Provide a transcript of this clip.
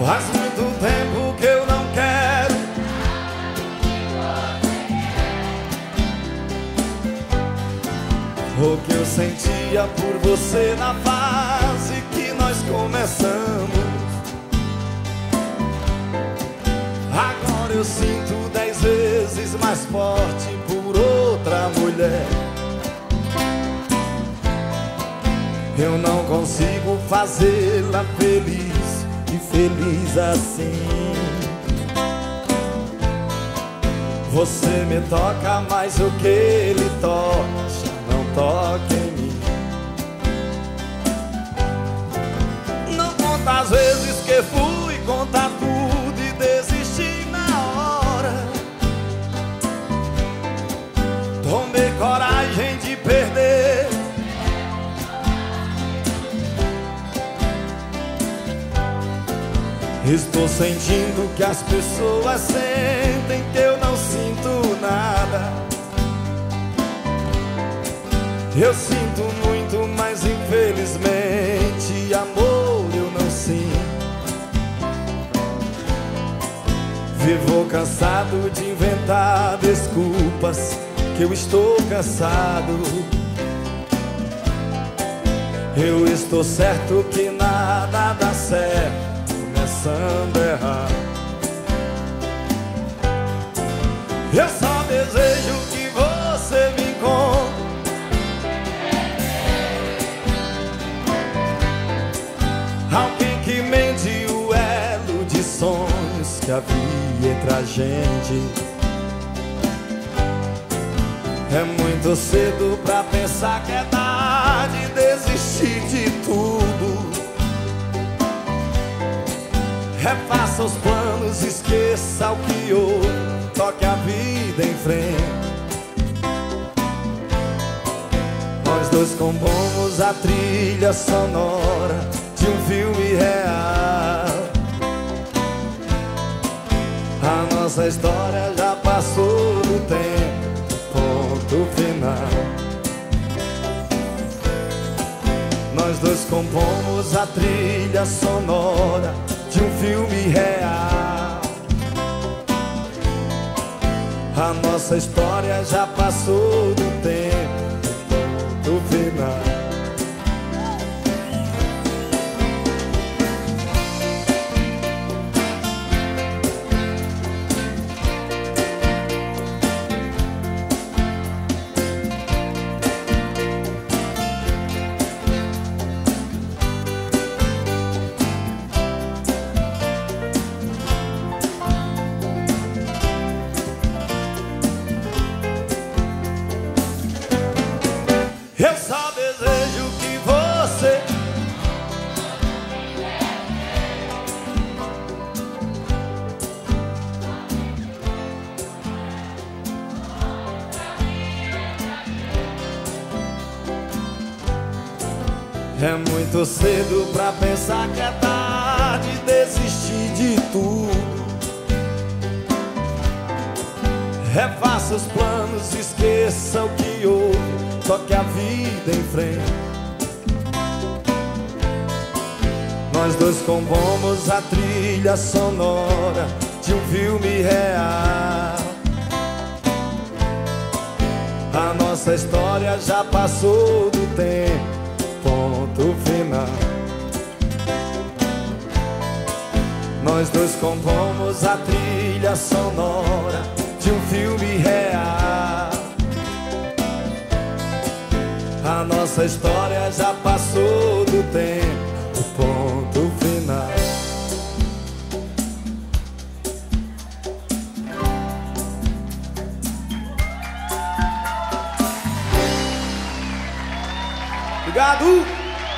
muito tempo que eu não quero. O que eu sentia por você na fase que nós começamos. Agora eu sinto dez vezes mais forte por outra mulher. Eu não consigo fazê-la feliz e feliz assim. Você me toca mais o que ele toca, não toca em mim. Não conta as vezes que fui Estou sentindo que as pessoas sentem que eu não sinto nada. Eu sinto muito, mas infelizmente amor eu não sinto. Vivo cansado de inventar desculpas que eu estou cansado. Eu estou certo que nada dá certo começando errado. Eu só desejo que você me encontre. Alguém que mente o elo de sonhos que havia entre a gente. É muito cedo pra pensar que é tarde desistir de tudo. Refaça os planos, esqueça o que houve, toque a vida em frente. Nós dois compomos a trilha sonora de um filme real. A nossa história já passou do tempo, ponto final. Nós dois compomos a trilha sonora de um filme real. A nossa história já passou do tempo É muito cedo pra pensar que é tarde desistir de tudo. Refaça os planos, esqueça o que houve, toque a vida em frente. Nós dois compomos a trilha sonora de um filme real. A nossa história já passou do tempo, nós dois compomos a trilha sonora de um filme real. A nossa história já passou do tempo, o ponto final. Obrigado!